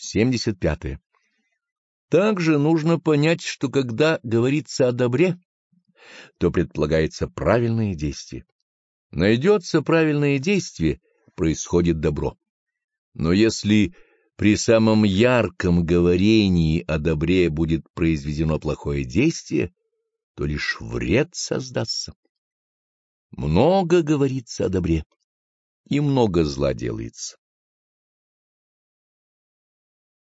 75. -е. Также нужно понять, что когда говорится о добре, то предполагается правильное действие. Найдется правильное действие, происходит добро. Но если при самом ярком говорении о добре будет произведено плохое действие, то лишь вред создастся. Много говорится о добре, и много зла делается.